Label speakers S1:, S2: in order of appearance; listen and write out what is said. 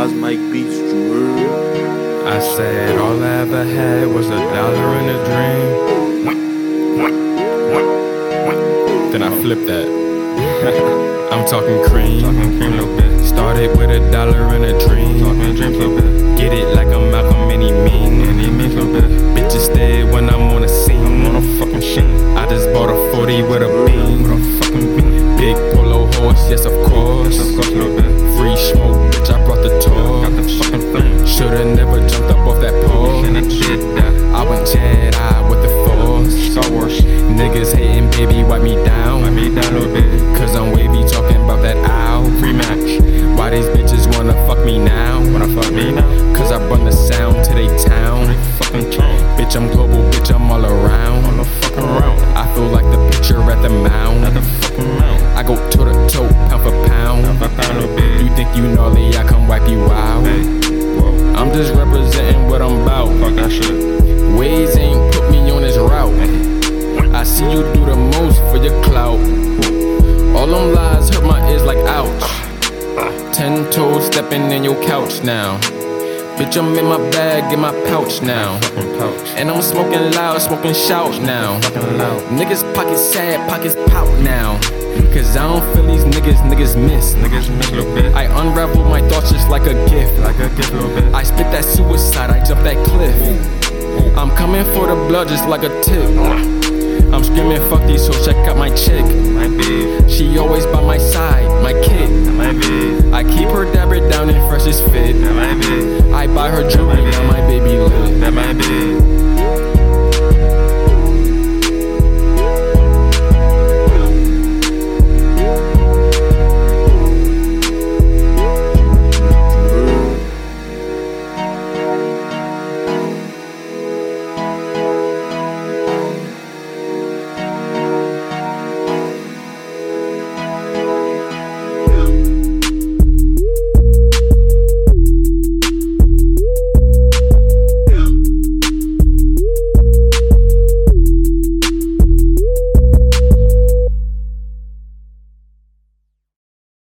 S1: Wise Mike Beats, you heard?
S2: I said all I ever had was a dollar and a dream. Then I flipped that. I'm talking cream.
S3: Talking cream a little bit.
S2: Started with a dollar and a dream.
S3: Talking a dream a little bit.
S2: Get it like I'm Malcolm any mean.
S3: And he means a little bit.
S2: Bitches dead when I'm on the scene.
S3: I'm on a fucking sheen.
S2: I just bought a 40 with a beam.
S3: With a fucking bean.
S2: Big polo horse, yes of baby, wipe me down.
S3: I made that a little bit.
S2: Cause I'm wavy talking about that owl.
S3: Rematch.
S2: Why these bitches wanna fuck me now?
S3: Wanna fuck me now?
S2: Cause I bring the sound to they town.
S3: Fucking tone.
S2: Bitch, I'm global, bitch, I'm all around.
S3: On the fucking round.
S2: I feel like the picture at the mound.
S3: At the fucking mount.
S2: I go toe to toe, pound for pound.
S3: Found a bit.
S2: You think you gnarly, I come wipe you out.
S3: Hey.
S2: I'm just representing what I'm about.
S3: Fuck that shit.
S2: Ways ain't see you do the most for your clout. All them lies hurt my ears like ouch. Ten toes stepping in your couch now. Bitch, I'm in my bag, in my pouch now. And I'm smoking loud, smoking shout now. Niggas pockets sad, pockets pout now. Cause I don't feel these niggas, niggas miss.
S3: Niggas miss little bit.
S2: I unravel my thoughts just like a gift.
S3: Like a gift little bit.
S2: I spit that suicide, I jump that cliff. I'm coming for the blood just like a tip. I'm screaming, fuck these hoes, check out my chick.
S3: Be.
S2: She always by my side, my kid.
S3: Be.
S2: I keep her dabber down in freshest fit.
S3: Might be.
S2: I buy her jewelry,